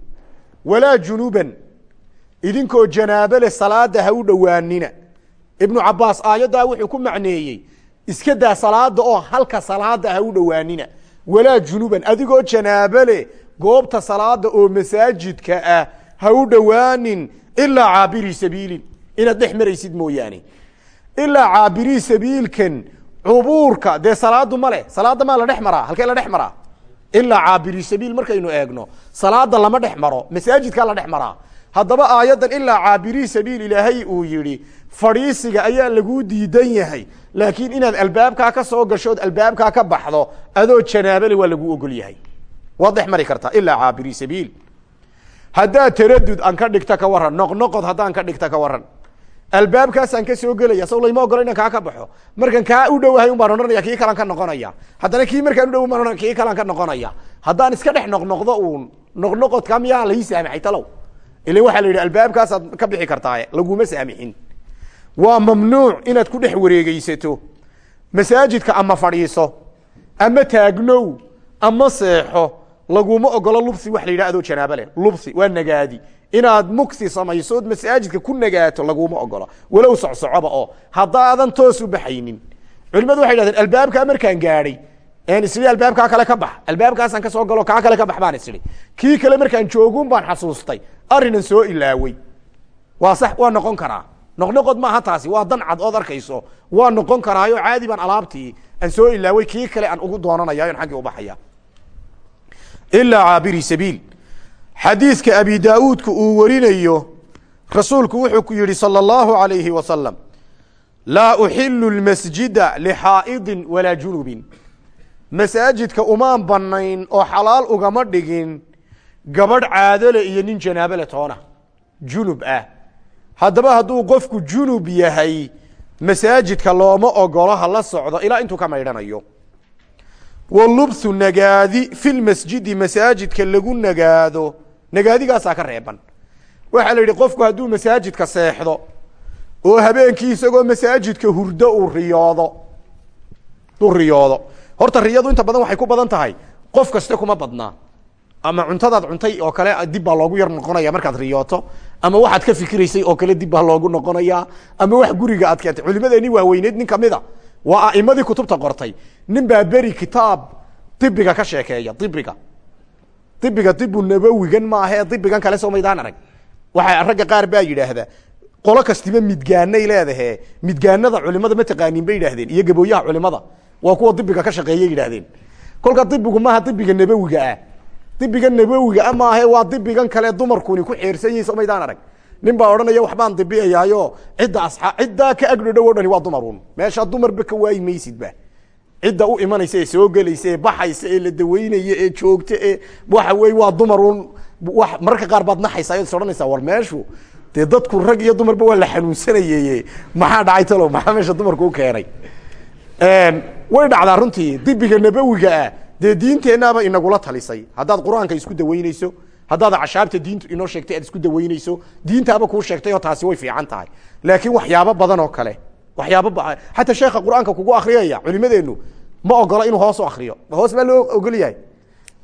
walaa junuban. Idinkoo janaabo leh salaada ha u dhowaanina ibnu cabaas aayaddaa wuxuu ku macneeyey iska daa salaada oo halka salaada ha u dhowaanina. Walaa junuban adigoo janaabo leh goobta salaada oo masaajidka ah ha u dhowaanin ilaa caabirii sabiilin. Inaad dhex maraysid mooyaane. Ilaa caabirii sabiilkan cubuurka dee salaadu ma leh. Salaada maa la dhex maraa? Halkee la dhex maraa? Ilaa caabiri sabiil markaynu eegno salaada lama dhex maro masaajidkaa la dhex maraa. Haddaba aayaddan ilaa caabiri sabiil ilaahay uu yidhi fadhiisiga ayaa laguu diidan yahay laakiin inaad albaabkaa ka soo gasho ood albaabkaa ka baxdo adoo janaabale waa laguu ogol yahay. Waad mari kartaa ilaa caabiri sabiil. Haddaad taradud aan ka dhigta ka waran noqnoqod haddaan ka dhigta ka waran albaabkaasaan ka soo gelaya saw layma ogola inan kaa ka baxo. Markan kaa u dhowahay un odhanaya kii kalan ka noqonaya. Haddana kii markaan u dhow baan ohanaya kii kalan ka noqonaya. Haddaan iska dhex noqnoqdo uun noqnoqodka miyaa lai saamixay talow? Ila waxaa la yidhi albaabkaasaad ka bixi kartaaye laguma saamixin waa mamnuuc inaad ku dhex wareegeysato masaajidka ama fadhiiso ama taagnow ama seexo laguma ogolo lubsi wax la yidhah adoo janaabo leh. Lubsi waa nagaadi. Inaad mugsi samayso ood masaajidka ku nagaato laguma ogolo walow socsocoba oo. Haddaadan toos u baxaynin. Culimadu waxay dhahdeen albaabkaa markaan gaadhay n isii albaabkaa kale ka bax. Albaabkaasaan ka soo galo kaa kale ka bax baan isii kii kale markaan joogun baan xasuustay. Arinan soo ilaawey waa sax waa noqon karaa noqnoqod maaha taasi waa dan cad ood arkayso. Waa noqon karaayo caadi baan alaabtii aan soo ilaawey kii kale aan ugu doonanaya on xaggii ubaxaya ilaa caabiri sabiil. Xadiidka abi daauudka uu warinayo rasuulku wuxuu ku yihi salى اllahu alayhi wasalam laa uxilu lmasjida lixaa'idin walaa junubin. Masaajidka umaan banayn oo xalaal ugama dhigin gabadh caadole iyo nin janaabole toona. Junub ah haddaba hadduu qofku junub yahay masaajidka looma ogolo hala socdo ilaa intuu ka maydhanayo. Walubthu nagaadi fi lmasjidi masaajidka lagu nagaado nagaadigaasaa ka reeban. Waxaa la yidhi qofku hadduu masaajidka seexdo oo habeenkii isagoo masaajidka hurdo uu riyoodo uu riyoodo. Horta riyadu inta badan waxay ku badan tahay qof kaste kuma badnaa ama cuntadaad cuntay oo kale dib baa loogu yar noqonaya markaad riyooto. Ama waxaad ka fikiraysay oo kale dib baa loogu noqonaya. Ama wax guriga aad keentay. Culimadeeni waaweyneed nin kamida waa aimadii kutubta qortay. Nin baa beri kitaab ibiga ka sheekeeya ibiga ibiga ibu nabowigan maahae ibigan kale soo maydaan arag. Waxa ragga qaar baa yidhaahda qolo kastiba midgaanay leedahe. Midgaanada culimada ma taqaanin bay yidhaahdeen. Iyo gabooyaha culimada waa kuwa ibiga ka shaqeeya yidhahdeen kolka ibigu maaha ibiga nabowiga ah ibiga nabowiga a maahe waa ibigan kale dumarkuni ku xeersan yihiin soo maydaan arag. Nin baa odhanaya waxbaan dibiyayaayo cidda asxaa ciddaa ka agdhodhow o dhani waa dumarun meesha dumarba ka waayi maysidba cidda u imanaysa ee soo gelaysa ee baxaysa ee la daweynaya ee joogta ee waxa wey waa dumarun wa mararka qaar baad naxaysa ayad is odhanaysaa war meeshu dee dadku rag iyo dumarba waa la xanuunsanayey maxaa dhacay talo maxaa meesha dumarku u keenay? Way dhacdaa runtii dibiga nabowiga ah dee diinteennaaba inagula talisay. Haddaad qur'aanka isku daweyneyso haddaad cashaabta diintu inoo sheegtay aad isku daweyneyso diintaaba kuu sheegtay oo taasi way fiican tahay. Laakiin waxyaabo badan oo kale waxyaabo xataa sheeka qur'aanka kugu akriyaya culimadeenu ma ogola inuu hoos u akriyo hoos baa loo ogol yahay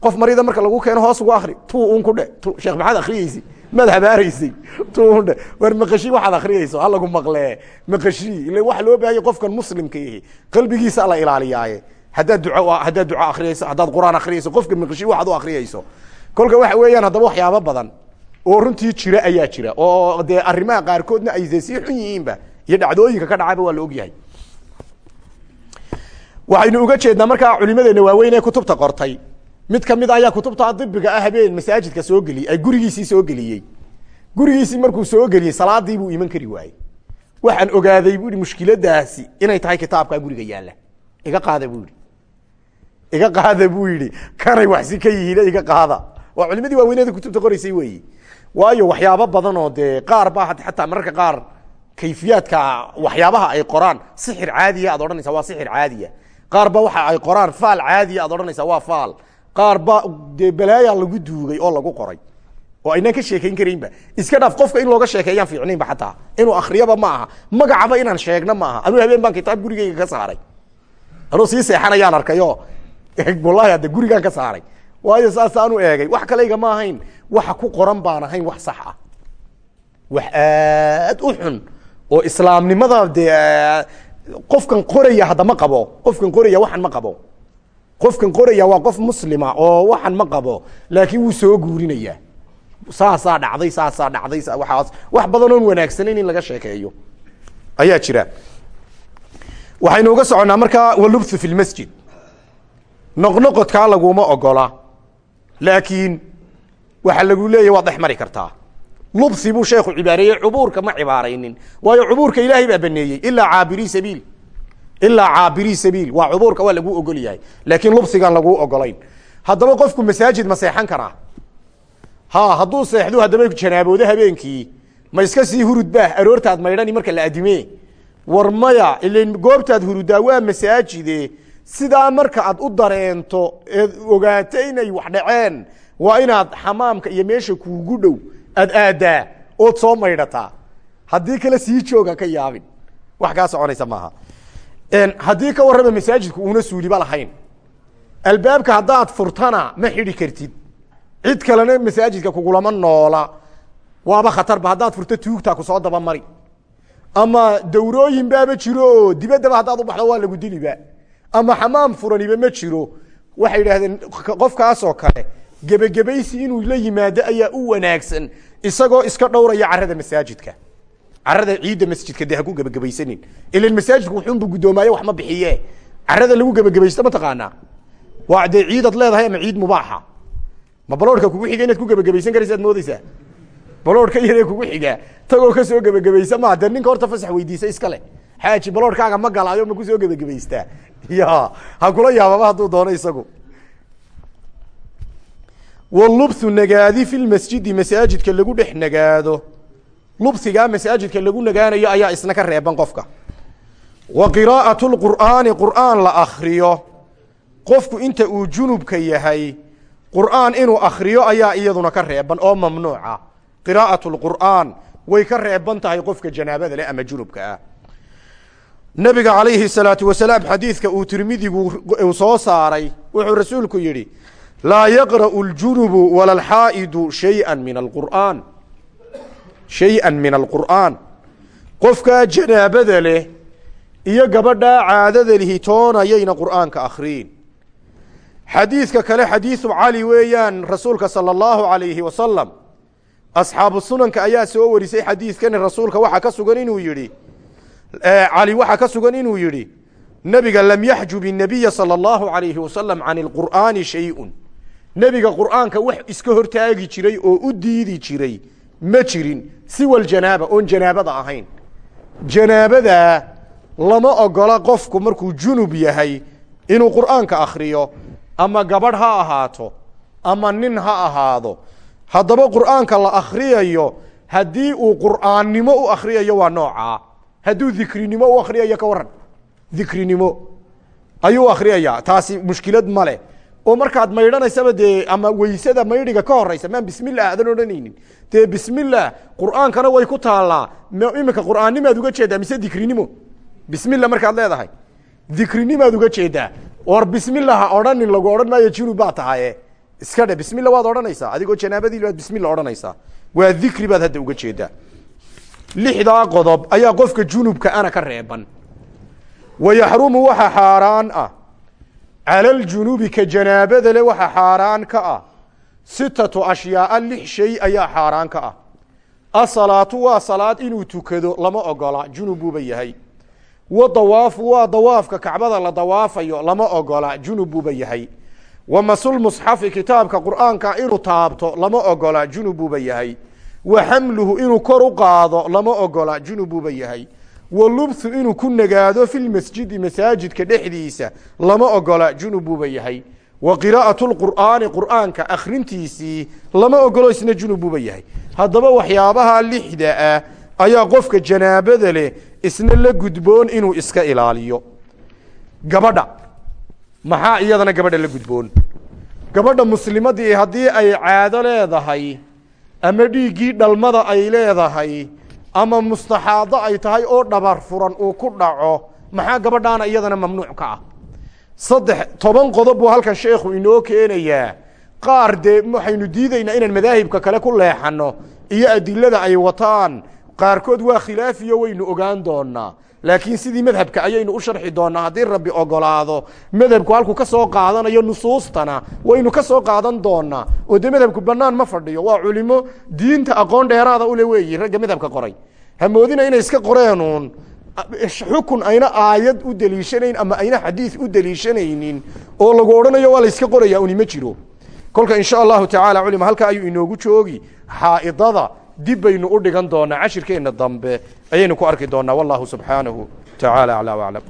qof marida marka lagu keeno hoos ugu akri tu un ku dhe. Sheekh maxaad akriyeysi maad habaaraysay tu un dhe. War maqashi waxaad akriyeyso ha lagu maqlee. Maqashi ila waxa loo baahanya qofkan muslimka yahi qalbigiisa la ilaaliyaaye haddaad duco haddaad duco akriyeyso haddaad qur'aan akriyeyso qofka maqashi waxaad u akriyeyso kolka waxa weeyaan haddaba waxyaabo badan oo runtii jira ayaa jira oo dee arrimaha qaarkoodna ay de sii xun yihiinba iyo dhacdooyinka ka dhacaba waa la ogyahay waxaynu uga jeednaa markaa culimadeena waaweyn ee kutubta qortay. Mid ka mid ayaa kutubta dibiga ah habeen masaajidka soo ay gurigiisii soo geliyey. Gurigiisii markuu soo geliyey salaadii buu iman kari waayey. Waxaan ogaaday bu ihi mushkiladaasi inay tahay kitaabkaa guriga yaalla. Iga qaada buu yihi iga qaada buu yihi kanay waxsi ka yihiin iga qaada. Waa culimadii waaweyneeda kutubta qoreysay weyi waayo waxyaabo badan oo dee qaar ba xataa mararka qaar kayfiyaadka waxyaabaha ay qoraan sixir caadiya aad odhanaysa waa sixir caadiya. Qaar ba waxa ay qoraan faal caadiya aad odhanaysa waa faal. Qaar ba dee balaayaa lagu duugay oo lagu qoray. Oo aynaan ka sheekayn karaynba iska dhaaf qofka in looga sheekeeyaan fiicnaynba xataa. Inuu akriyaba ma aha. Magacaba inaan sheegna ma aha. Anuu habeen baan kitaab gurigeyga ka saaray. Anuu sii seexanayaan arkayo wallahi hadda gurigaan ka saaray. Waayo saasaanu eegay wax kalayga ma ahayn. Waxa ku qoran baan ahayn wax sax ah. Wax aad u xun oo islaamnimada dee qofkan qoraya hadda ma qabo. Qofkan qoraya waxan ma qabo. Qofkan qoraya waa qof muslima oo waxan ma qabo. Laakiin wuu soo guurinaya saasaa dhacday saasaa dhacday waaas wax badan wanaagsanayn in laga sheekeeyo. Ayaa jira. Waxaynu uga soconnaa markaa walubthu fi lmasjid noqnoqodkaa laguma ogola laakiin waxaa lagu leeyahy waad dhex mari kartaa lubsi buu sheekhu cibaareeyey cubuurka ma cibaaraynin waayo cubuurka ilaahay baa baneeyey. Ilaa caabirii sabiil. Ilaa caabirii sabiil. Waa cubuurka waa laguu ogol yahay. Laakiin lubsigaan laguu ogolayn. Haddaba qofku masaajid ma seexan karaa? Ha hadduu seexdu haddaba janaaboodo habeenkii. Ma iska sii hurudbaah aroortaad maydhani marka la adime war maya ilan goobtaad hurudaa waa masaajide sidaa marka aad u dareento eed ogaato inay wax dhaceen waa inaad xamaamka iyo meesha kuugu dhow aad aadaa ood soo maydhataa. Haddii kale sii jooga ka yaabin. Wax kaa soconaysa maaha. Haddii ka warrama masaajidku uuna suuliba lahayn albaabka haddaad furtana ma xidhi kartid. Cid kalena masaajidka kugulama noola. Waaba khatarba haddaad furto tuugtaa ku soo daba mari ama dawrooyin baaba jiro oo dibaddaba haddaad u baxdo waa lagu diliba ama xamaam furaniba ma jiro. Waxay idhaahdeen qofkaasoo kale gebagebaysi inuu la yimaado ayaa u wanaagsan. Isagoo iska dhowraya carada masaajidka. Carada ciidda masjidka dee haku gebagabaysanin ilan masaajidku wuxuunbu guddoomaye wax ma bixiye carada lagu gebagabaysto ma taqaanaa waa dee ciidaad leedahay ama ciid mubaaxa. Ma baloorhka kugu xiga inaad ku gebagabaysan karaysa ad moodeysaa baloorhka yaree kugu xigaa tagoo ka soo gebagabaysa maa dee ninka horta fasax weydiisa iskale xaaji baloorhkaaga ma galaayo ma ku soo gebagabaystaa? Ya ha kula yaababa hadduu doono isagu. Walubthu nagaadi fi lmasjidi masaajidka lagu dhex nagaado. Lubhigaa masaajidka lagu nagaanayo ayaa isna ka reeban qofka. Wa qiraa'at lqur'aani qur'aan la akriyo qofku inta uu junubka yahay qur'aan inuu akriyo ayaa iyaduna ka reeban oo mamnuuca. Qiraa'at lqur'aan way ka reeban tahay qofka janaabada leh ama junubka ah nabiga calayhi salaatu wasalaam xadiidka uu tirmidigu soo saaray wuxuu rasuulku yidhi laa yaqra'u ljunubu wala alxaa'idu shayئa min alqur'aan. Shay-an min alqur'aan. Qofkaa janaabada leh iyo gabadhaa caadada lihi toonayayna qur'aanka akriin xadiidka kale xadiidu cali weeyaan rasuulka sala allahu alayhi wasalam asxaabu sunanka ayaa soo warisay xadiidkani rasuulka waxaa ka sugan inuu yidhi cali waxaa ka sugan inuu yidhi nebiga lam yaxjub inabiya sala allahu alayhi wasalam can ilqur'aani shayun. Nebiga qur'aanka wax iska hortaagi jiray oo u diidi jiray ma jirin siwa ljanaaba oon janaabada ahayn. Janaabadaa lama ogola qofku markuu junub yahay inuu qur'aanka akhriyo ama gabadh ha ahaato ama nin ha ahaado. Haddaba qur'aanka la akhriyayo haddii uu qur'aannimo u akhriyayo waa noocaa hadduu dikrinimo u akhriyayo ka waran dikrinimo. Ayuu akhriyayaa taasi mushkilad ma leh. Oo markaad maydhanaysaba dee ama weysada maydhiga ka horeysa maan bismillah aadan odhanaynin. Dee bismillah qur'aankana way ku taallaa. Iminka qur'aannimaad uga jeedaa mise dikrinimo? Bismillah markaad leedahay. Dikrinimaad uga jeedaa. War bismillah ha odhanin lagu odhan maayo junub baa tahaye. Iska dhe bismillah waad odhanaysaa. Adigoo janaabadii baad bismillah odhanaysaa. Waa dikri baad hadda uga jeedaa lixdaa qodob ayaa qofka junubka ana ka reeban. Wayaxrumu waxa xaaraan ah. Cala aljunubi ka janaabada le waxa xaaraan ka ah. Sitatu ashyaaa lix shay ayaa xaaraan ka ah. Asalaatu waa salaad inuu tukado lama ogola junub buuba yahay. Wa dawaafu waa dawaafka kacbada la dawaafayo lama ogola junub buuba yahay. Wa masulmusxafi kitaabka qur'aanka inuu taabto lama ogola junub buuba yahay wa xamluhu inuu kor u qaado lama ogola junub buuba yahay. Wa lubthu inuu ku nagaado fi lmasjidi masaajidka dhexdiisa lama ogola junub buuba yahay. Wa qiraa'atu lqur'aani qur'aanka akhrintiisii lama ogolo isna junub buuba yahay. Haddaba waxyaabaha lixda ah ayaa qofka janaabada leh isna la gudboon inuu iska ilaaliyo. Gabadha. Maxaa iyadana gabadha la gudboon? Gabadha muslimadii haddii ay caado leedahay ama dhiiggii dhalmada ay leedahay ama mustaxaado ay tahay oo dhabar furan uu ku dhaco maxaa gabadhaana iyadana mamnuuc ka ah? Saddex toban qodob buu halkan sheekhu inoo keenayaa. Qaar dee waxaynu diidaynaa inaan madaahibka kale ku leexano iyo adilada ay wataan. Qaarkood waa khilaafiyo waynu ogaan doonaa laakiin sidii madhabka ayaynu u sharxi doonaa haddii rabbi ogolaado madhabku halku ka soo qaadanayo nusuustana waynu ka soo qaadan doonaa. Oo dee madhabku banaan ma fadhiyo waa culimo diinta aqoon dheeraada ule weeyi ragga madhabka qoray. Hamoodina inay iska qoreenuun xukun ayna aayad u deliishanayn ama ayna xadiid u deliishanaynin oo lagu odhanayo waa la yska qoraya uni ma jiro. Kolka insha allahu tacaala culima halkaa ayuu inoogu joogi xaa'idada dib baynu u dhigan doonaa cashirkeenna dambe ayaynu ku arki doonaa. Wallahu subxaanahu tacaala aclaa waclam